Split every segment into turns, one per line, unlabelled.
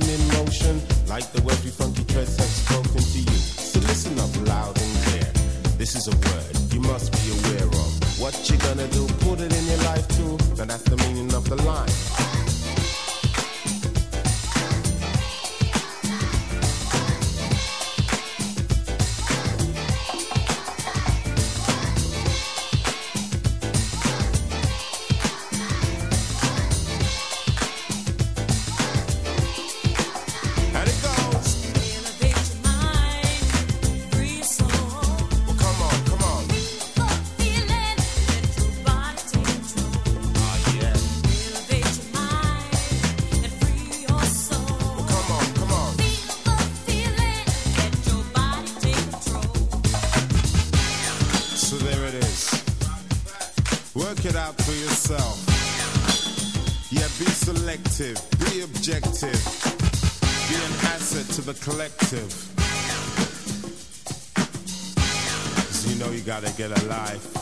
them in motion like the way every funky threads have spoken to you. So listen up loud and clear. This is a word you must be aware of. What you gonna do? Put it in your life too. Now that's the meaning of the line.
Van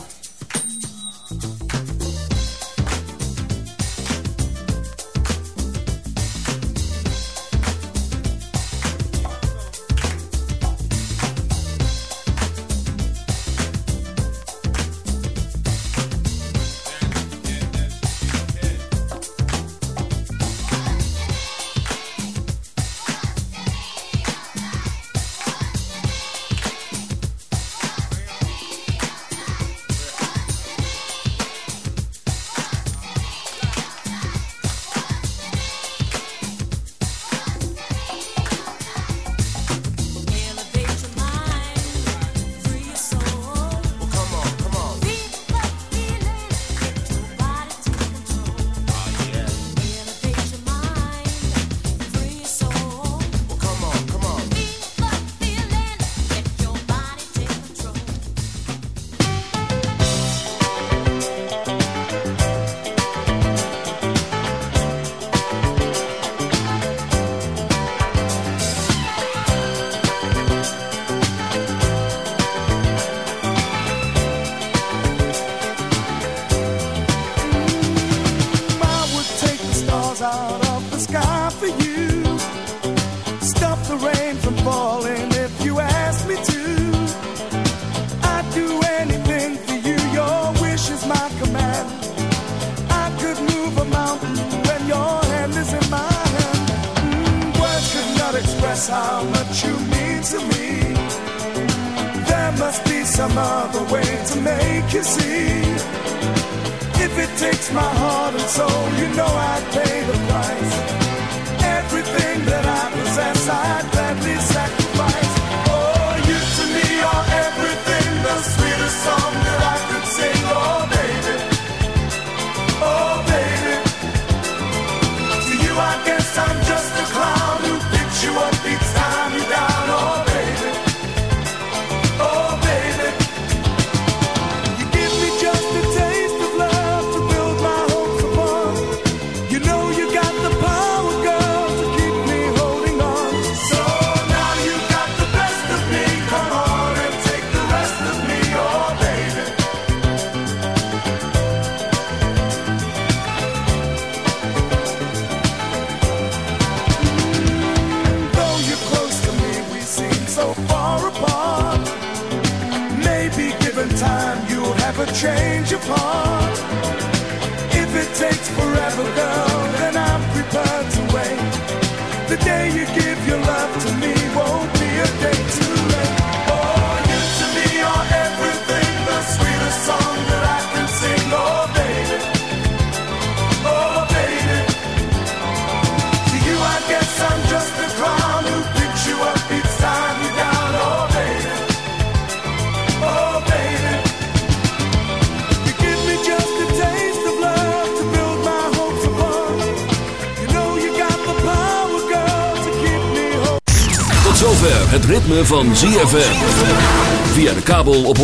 ZFM. Via de kabel op 104.5.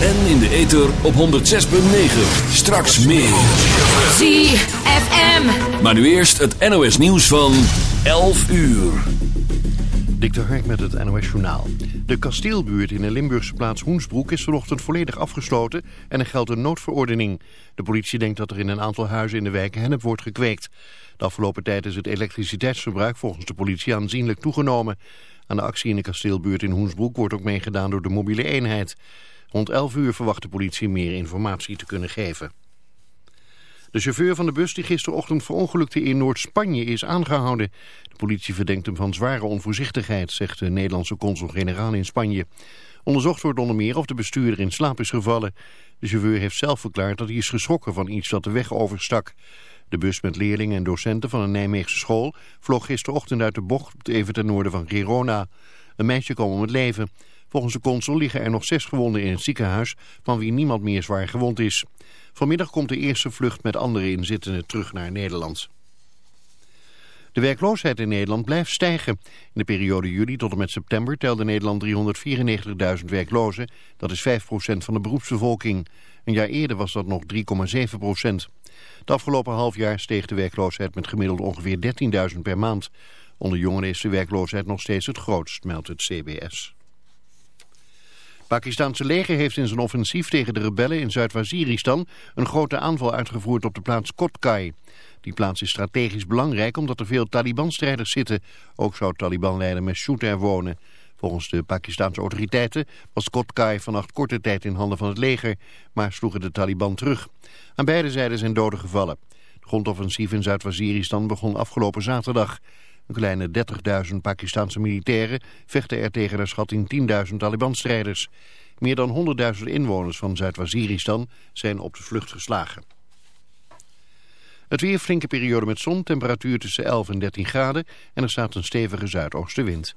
En in de ether op 106.9. Straks meer.
ZFM.
Maar nu eerst het NOS nieuws van 11 uur.
Dik de Hark met het NOS Journaal. De kasteelbuurt in de Limburgse plaats Hoensbroek is vanochtend volledig afgesloten en er geldt een noodverordening. De politie denkt dat er in een aantal huizen in de wijk hennep wordt gekweekt. De afgelopen tijd is het elektriciteitsverbruik volgens de politie aanzienlijk toegenomen. Aan de actie in de kasteelbuurt in Hoensbroek wordt ook meegedaan door de mobiele eenheid. Rond 11 uur verwacht de politie meer informatie te kunnen geven. De chauffeur van de bus die gisterochtend verongelukte in Noord-Spanje is aangehouden. De politie verdenkt hem van zware onvoorzichtigheid, zegt de Nederlandse consul-generaal in Spanje. Onderzocht wordt onder meer of de bestuurder in slaap is gevallen. De chauffeur heeft zelf verklaard dat hij is geschrokken van iets dat de weg overstak. De bus met leerlingen en docenten van een Nijmeegse school vloog gisterochtend uit de bocht even ten noorden van Girona. Een meisje kwam om het leven. Volgens de consul liggen er nog zes gewonden in het ziekenhuis, van wie niemand meer zwaar gewond is. Vanmiddag komt de eerste vlucht met andere inzittenden terug naar Nederland. De werkloosheid in Nederland blijft stijgen. In de periode juli tot en met september telde Nederland 394.000 werklozen. Dat is 5% van de beroepsbevolking. Een jaar eerder was dat nog 3,7%. Het afgelopen half jaar steeg de werkloosheid met gemiddeld ongeveer 13.000 per maand. Onder jongeren is de werkloosheid nog steeds het grootst, meldt het CBS. Pakistanse leger heeft in zijn offensief tegen de rebellen in Zuid-Waziristan een grote aanval uitgevoerd op de plaats Kotkai. Die plaats is strategisch belangrijk omdat er veel Taliban-strijders zitten. Ook zou Taliban-leider Massoud wonen. Volgens de Pakistanse autoriteiten was Kotkai vannacht korte tijd in handen van het leger, maar sloegen de Taliban terug. Aan beide zijden zijn doden gevallen. Het grondoffensief in Zuid-Waziristan begon afgelopen zaterdag. Een kleine 30.000 Pakistanse militairen vechten er tegen naar schatting 10.000 Taliban-strijders. Meer dan 100.000 inwoners van Zuid-Waziristan zijn op de vlucht geslagen. Het weer flinke periode met zon, temperatuur tussen 11 en 13 graden en er staat een stevige zuidoostenwind.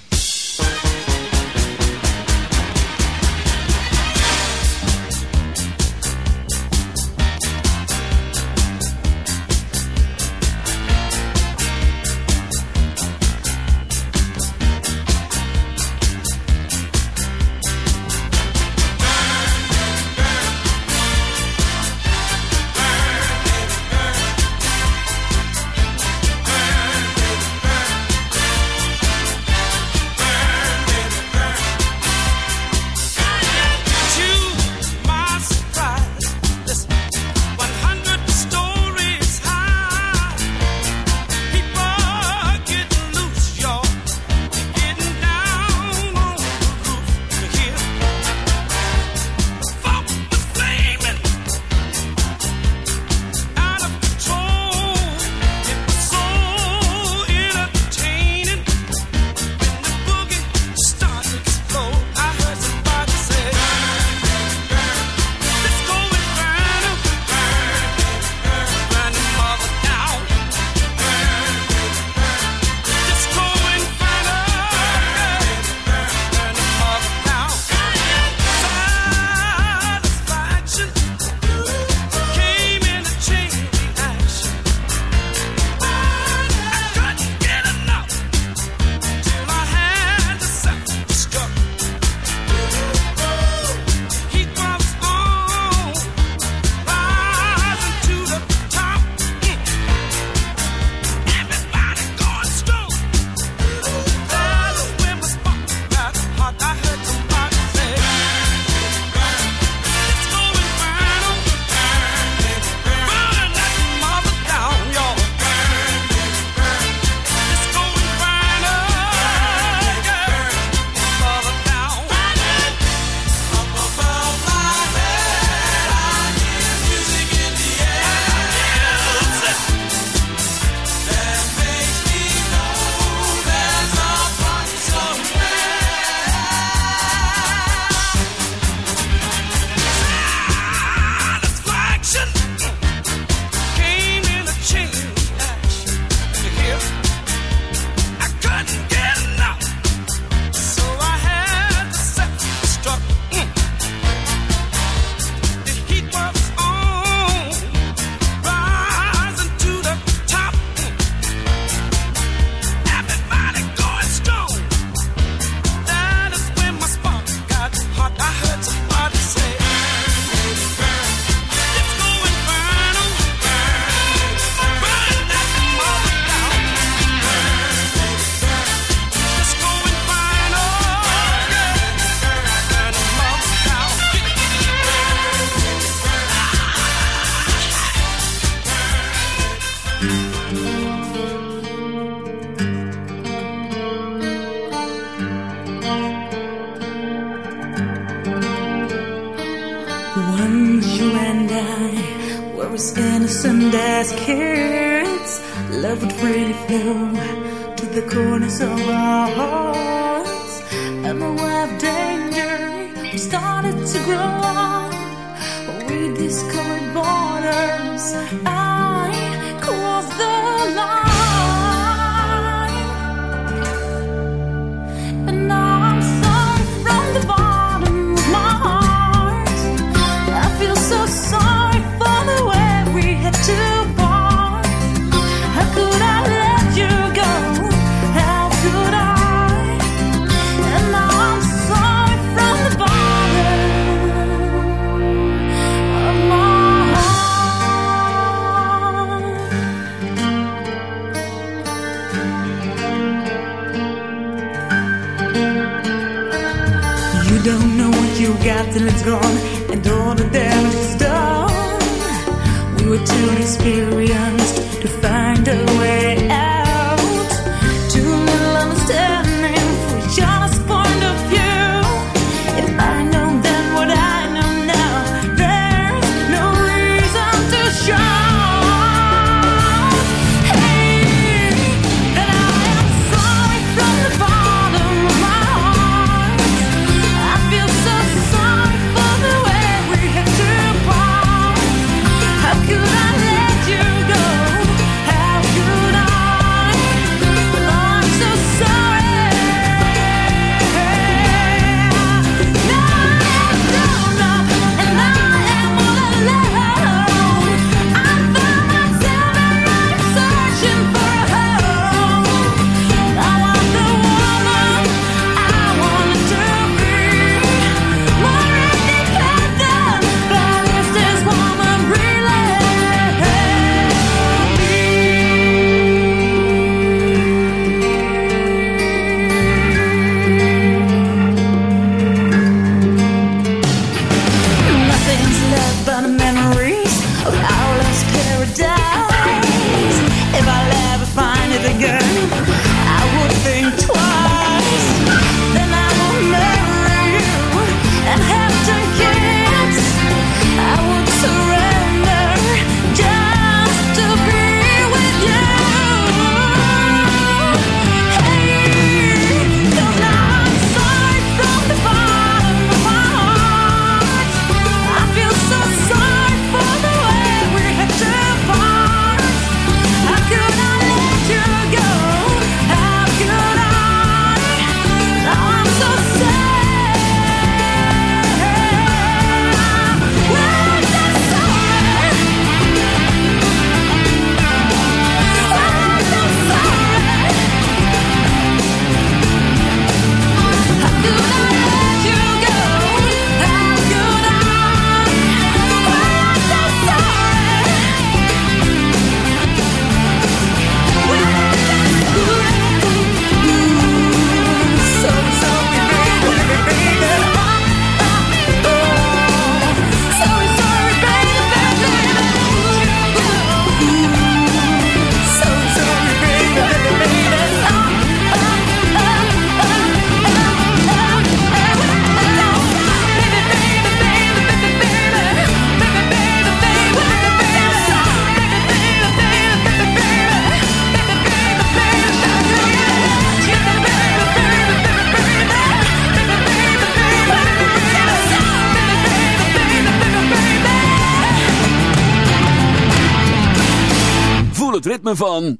Van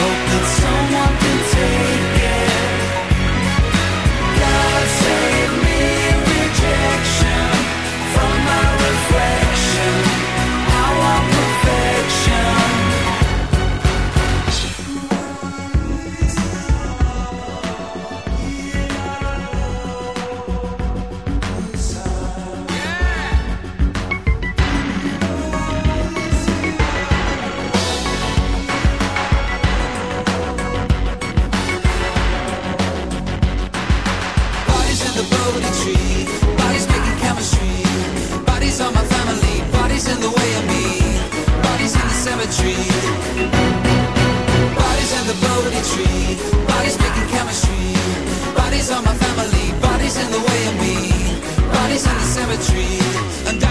the tree, bodies making chemistry, bodies on my family, bodies in the way of me, bodies in the cemetery. Bodies in the tree, bodies making chemistry, bodies on my family, bodies in the way of me, bodies in the cemetery,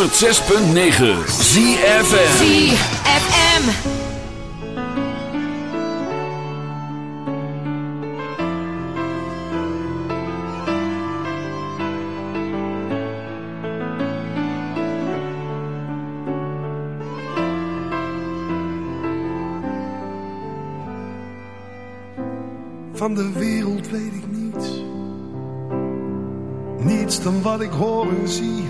106.9 ZFM
ZFM
Van de wereld weet ik niets. Niets dan wat ik hoor en zie.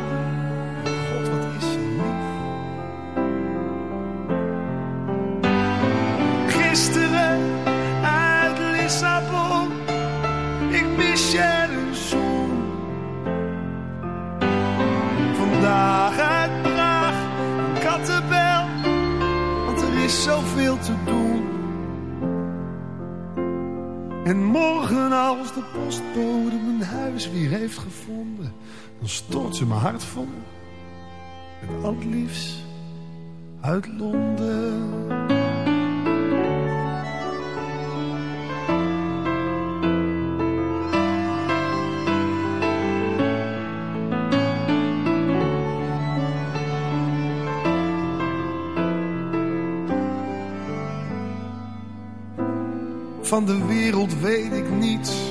Als de postbode mijn huis weer heeft gevonden, dan stort ze mijn hart vol met al uit Londen. Van de wereld weet ik niets.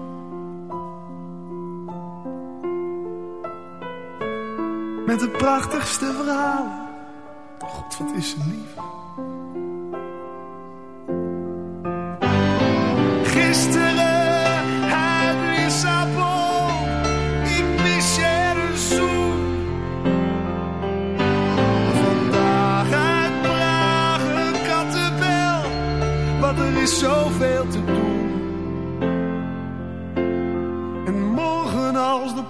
Met de prachtigste verhalen. God, wat is ze lief. Gisteren uit Lissabon. Ik mis je een zoen. Vandaag uit Praag een kattenbel. Want er is zoveel te doen.